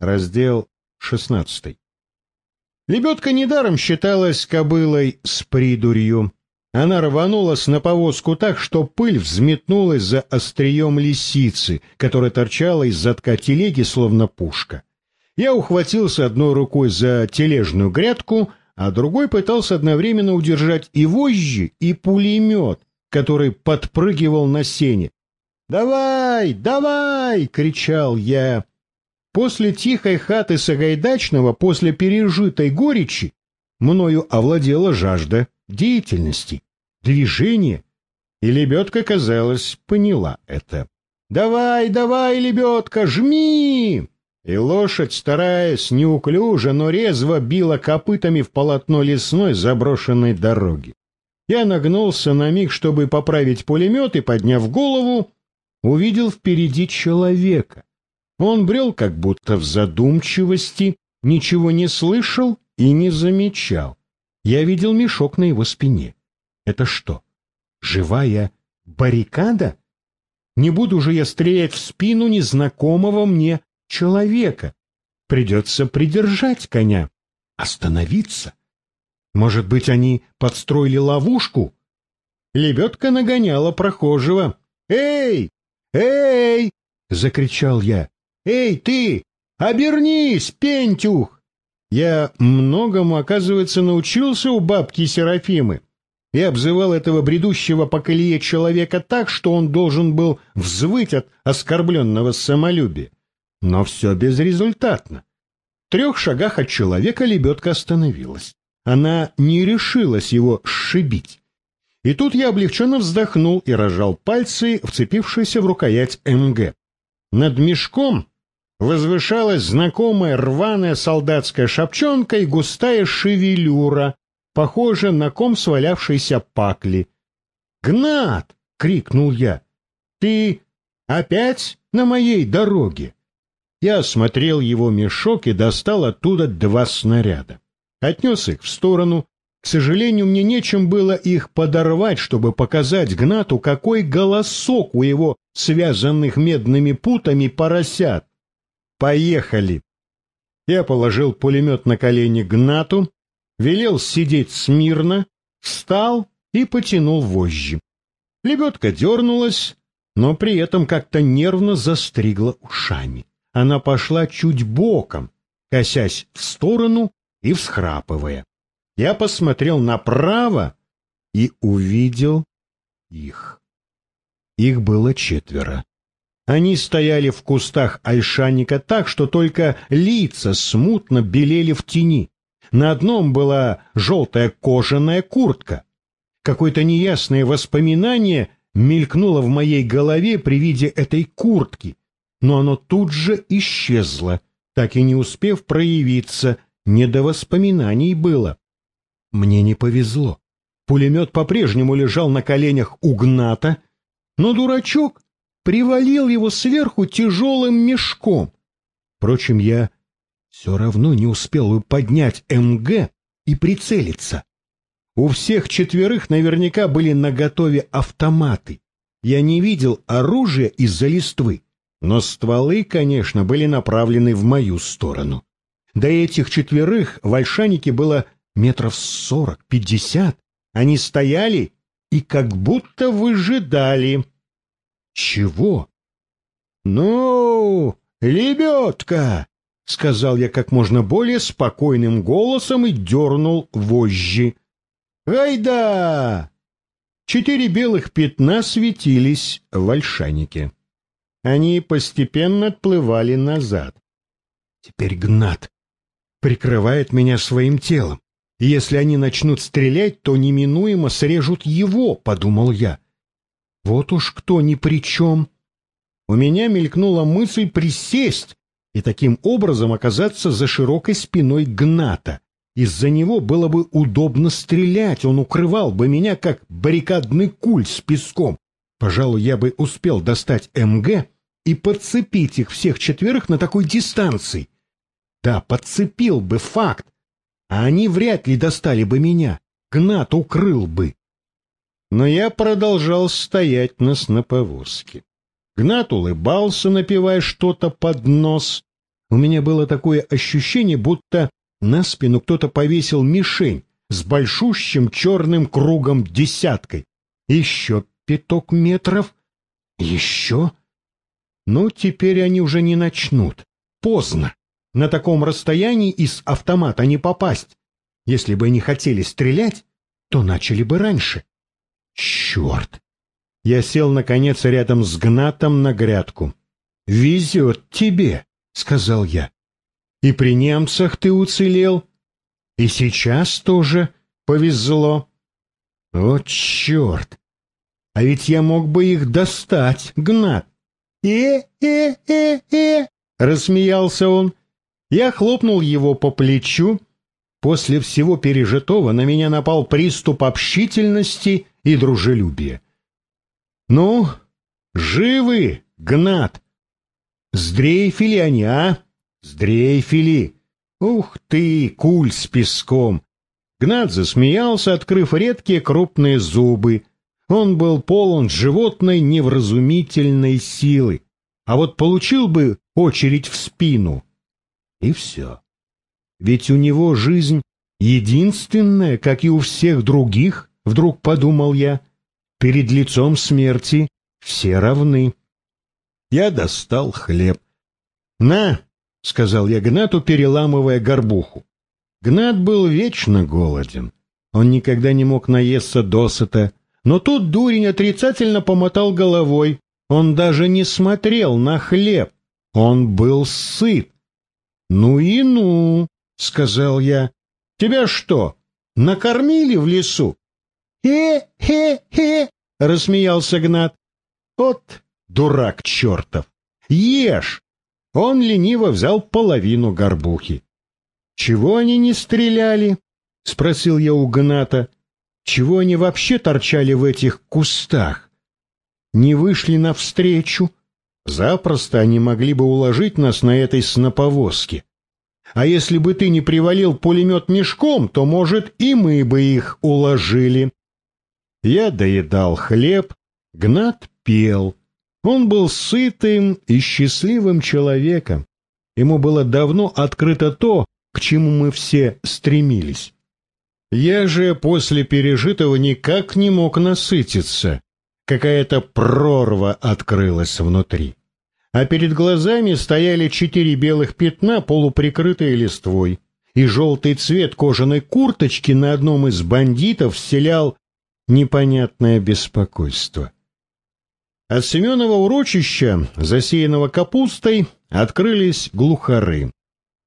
Раздел 16. Лебедка недаром считалась кобылой с придурью. Она рванулась на повозку так, что пыль взметнулась за острием лисицы, которая торчала из задка телеги, словно пушка. Я ухватился одной рукой за тележную грядку, а другой пытался одновременно удержать и вожжи, и пулемет, который подпрыгивал на сене. «Давай, давай!» — кричал я. После тихой хаты Сагайдачного, после пережитой горечи, мною овладела жажда деятельности, движения, и лебедка, казалось, поняла это. «Давай, давай, лебедка, жми!» И лошадь, стараясь неуклюже, но резво била копытами в полотно лесной заброшенной дороги. Я нагнулся на миг, чтобы поправить пулемет, и, подняв голову, увидел впереди человека. Он брел как будто в задумчивости, ничего не слышал и не замечал. Я видел мешок на его спине. Это что, живая баррикада? Не буду же я стрелять в спину незнакомого мне человека. Придется придержать коня, остановиться. Может быть, они подстроили ловушку? Лебедка нагоняла прохожего. «Эй! Эй!» — закричал я. «Эй, ты! Обернись, пентюх!» Я многому, оказывается, научился у бабки Серафимы. и обзывал этого бредущего по колее человека так, что он должен был взвыть от оскорбленного самолюбия. Но все безрезультатно. В трех шагах от человека лебедка остановилась. Она не решилась его сшибить. И тут я облегченно вздохнул и разжал пальцы, вцепившиеся в рукоять МГ. Над мешком возвышалась знакомая рваная солдатская шапчонка и густая шевелюра, похожая на ком свалявшейся пакли. «Гнат!» — крикнул я. «Ты опять на моей дороге?» Я осмотрел его мешок и достал оттуда два снаряда. Отнес их в сторону. К сожалению, мне нечем было их подорвать, чтобы показать Гнату, какой голосок у его связанных медными путами поросят. Поехали. Я положил пулемет на колени Гнату, велел сидеть смирно, встал и потянул вожжи. Лебедка дернулась, но при этом как-то нервно застригла ушами. Она пошла чуть боком, косясь в сторону и всхрапывая. Я посмотрел направо и увидел их. Их было четверо. Они стояли в кустах ольшанника так, что только лица смутно белели в тени. На одном была желтая кожаная куртка. Какое-то неясное воспоминание мелькнуло в моей голове при виде этой куртки, но оно тут же исчезло, так и не успев проявиться, не до воспоминаний было. Мне не повезло. Пулемет по-прежнему лежал на коленях у Гната, но дурачок привалил его сверху тяжелым мешком. Впрочем, я все равно не успел бы поднять МГ и прицелиться. У всех четверых наверняка были наготове автоматы. Я не видел оружия из-за листвы, но стволы, конечно, были направлены в мою сторону. До этих четверых в Ольшанике было метров сорок-пятьдесят. Они стояли и как будто выжидали. Чего? Ну, лебедка, сказал я как можно более спокойным голосом и дернул вожжи. Айда! Четыре белых пятна светились в ольшанике. Они постепенно отплывали назад. Теперь Гнат прикрывает меня своим телом. Если они начнут стрелять, то неминуемо срежут его, — подумал я. Вот уж кто ни при чем. У меня мелькнула мысль присесть и таким образом оказаться за широкой спиной Гната. Из-за него было бы удобно стрелять, он укрывал бы меня, как баррикадный куль с песком. Пожалуй, я бы успел достать МГ и подцепить их всех четверых на такой дистанции. Да, подцепил бы факт, а они вряд ли достали бы меня. Гнат укрыл бы но я продолжал стоять на сноповозке. Гнат улыбался, напивая что-то под нос, У меня было такое ощущение, будто на спину кто-то повесил мишень с большущим черным кругом десяткой. Еще пяток метров. Еще. Ну, теперь они уже не начнут. Поздно. На таком расстоянии из автомата не попасть. Если бы они хотели стрелять, то начали бы раньше. Черт! Я сел, наконец, рядом с Гнатом на грядку. «Везет тебе», — сказал я. «И при немцах ты уцелел, и сейчас тоже повезло». «О, черт! А ведь я мог бы их достать, Гнат!» «Э-э-э-э!» — рассмеялся он. Я хлопнул его по плечу. После всего пережитого на меня напал приступ общительности и дружелюбия. «Ну, живы, Гнат!» «Сдрейфили они, а? Сдрейфили! Ух ты, куль с песком!» Гнат засмеялся, открыв редкие крупные зубы. Он был полон животной невразумительной силы. А вот получил бы очередь в спину. И все. Ведь у него жизнь единственная, как и у всех других, вдруг подумал я. Перед лицом смерти все равны. Я достал хлеб. «На!» — сказал я Гнату, переламывая горбуху. Гнат был вечно голоден. Он никогда не мог наесться досыта. Но тут дурень отрицательно помотал головой. Он даже не смотрел на хлеб. Он был сыт. «Ну и ну!» — сказал я. «Тебя что, накормили в лесу?» «Хе-хе-хе!» — рассмеялся Гнат. «Вот дурак чертов! Ешь!» Он лениво взял половину горбухи. «Чего они не стреляли?» — спросил я у Гната. «Чего они вообще торчали в этих кустах? Не вышли навстречу? Запросто они могли бы уложить нас на этой сноповозке. А если бы ты не привалил пулемет мешком, то, может, и мы бы их уложили». Я доедал хлеб, Гнат пел. Он был сытым и счастливым человеком. Ему было давно открыто то, к чему мы все стремились. Я же после пережитого никак не мог насытиться. Какая-то прорва открылась внутри. А перед глазами стояли четыре белых пятна, полуприкрытые листвой, и желтый цвет кожаной курточки на одном из бандитов вселял непонятное беспокойство. От Семенова урочища, засеянного капустой, открылись глухары.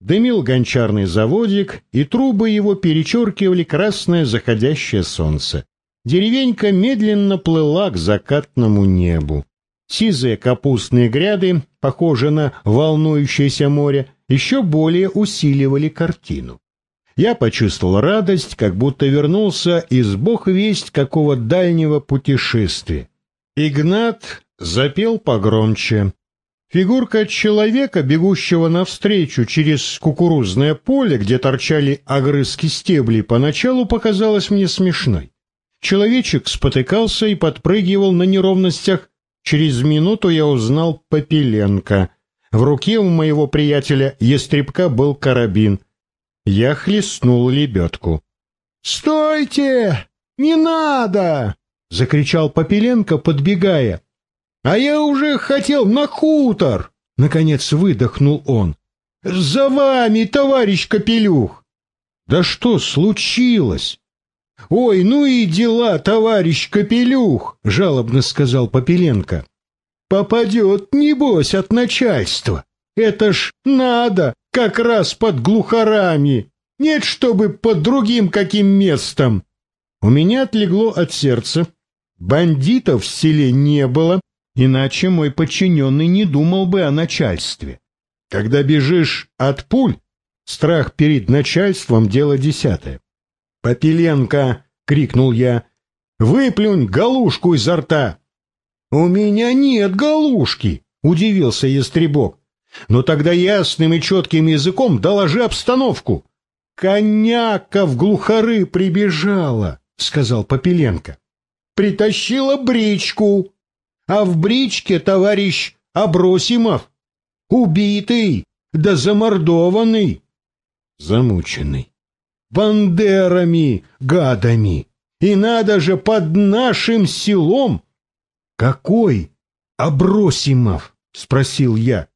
Дымил гончарный заводик, и трубы его перечеркивали красное заходящее солнце. Деревенька медленно плыла к закатному небу. Сизые капустные гряды, похожие на волнующееся море, еще более усиливали картину. Я почувствовал радость, как будто вернулся из бог весть какого дальнего путешествия. Игнат запел погромче. Фигурка человека, бегущего навстречу через кукурузное поле, где торчали огрызки стеблей, поначалу показалась мне смешной. Человечек спотыкался и подпрыгивал на неровностях. Через минуту я узнал Попеленко. В руке у моего приятеля Естребка был карабин. Я хлестнул лебедку. «Стойте! Не надо!» — закричал Попеленко, подбегая. «А я уже хотел на хутор!» — наконец выдохнул он. «За вами, товарищ Капелюх!» «Да что случилось?» «Ой, ну и дела, товарищ Капелюх!» — жалобно сказал Попеленко. «Попадет, небось, от начальства. Это ж надо, как раз под глухарами. Нет, чтобы под другим каким местом». У меня отлегло от сердца. Бандитов в селе не было, Иначе мой подчиненный не думал бы о начальстве. Когда бежишь от пуль, страх перед начальством — дело десятое. «Попеленко!» — крикнул я. «Выплюнь галушку изо рта!» «У меня нет галушки!» — удивился ястребок. «Но тогда ясным и четким языком доложи обстановку!» «Коняка в глухары прибежала!» — сказал Попеленко. «Притащила бричку!» а в бричке товарищ Абросимов. Убитый, да замордованный, замученный, бандерами, гадами. И надо же под нашим селом. Какой Абросимов? Спросил я.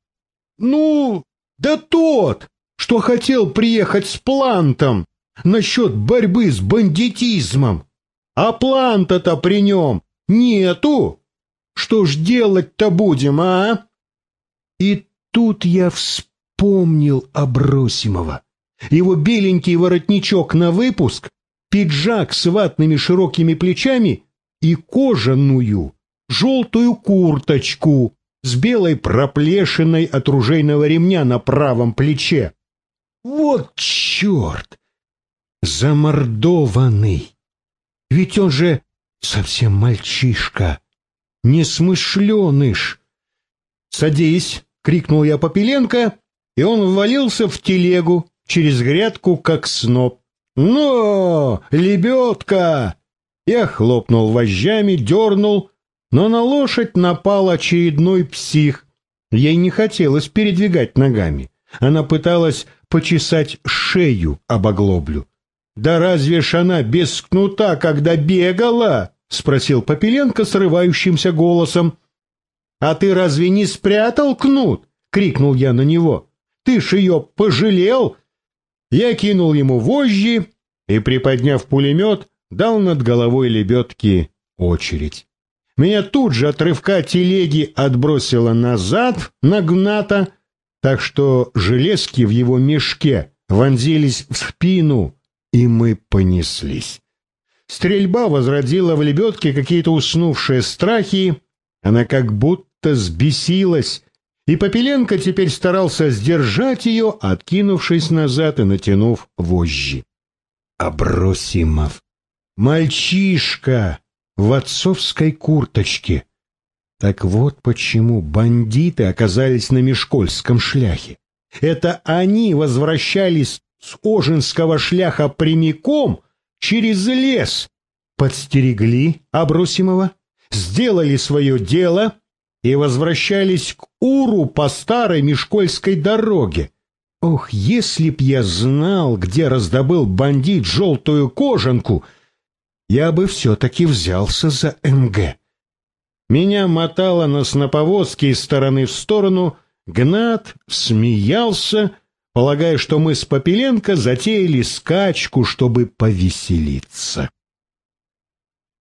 Ну, да тот, что хотел приехать с плантом насчет борьбы с бандитизмом. А планта-то при нем нету. Что ж делать-то будем, а? И тут я вспомнил Абросимова. Его беленький воротничок на выпуск, пиджак с ватными широкими плечами и кожаную желтую курточку с белой проплешиной от ружейного ремня на правом плече. Вот черт! Замордованный! Ведь он же совсем мальчишка, несмышленыш. «Садись!» — крикнул я Попеленко, и он ввалился в телегу через грядку, как сноп. «Но! Лебедка!» Я хлопнул вожжами, дернул, но на лошадь напал очередной псих. Ей не хотелось передвигать ногами. Она пыталась почесать шею об оглоблю. «Да разве ж она без кнута, когда бегала?» — спросил Попеленко срывающимся голосом. «А ты разве не спрятал кнут?» — крикнул я на него. «Ты ж ее пожалел?» Я кинул ему вожжи и, приподняв пулемет, дал над головой лебедки очередь. Меня тут же от рывка телеги отбросило назад на Гната, так что железки в его мешке вонзились в спину, и мы понеслись. Стрельба возродила в лебедке какие-то уснувшие страхи, она как будто сбесилась, и Попеленко теперь старался сдержать ее, откинувшись назад и натянув вожжи. Абросимов! Мальчишка! в отцовской курточке. Так вот почему бандиты оказались на Мешкольском шляхе. Это они возвращались с Ожинского шляха прямиком через лес, подстерегли Абросимова, сделали свое дело и возвращались к Уру по старой Мешкольской дороге. Ох, если б я знал, где раздобыл бандит желтую кожанку — я бы все-таки взялся за МГ. Меня мотало на сноповозке из стороны в сторону, Гнат смеялся, полагая, что мы с Попеленко затеяли скачку, чтобы повеселиться.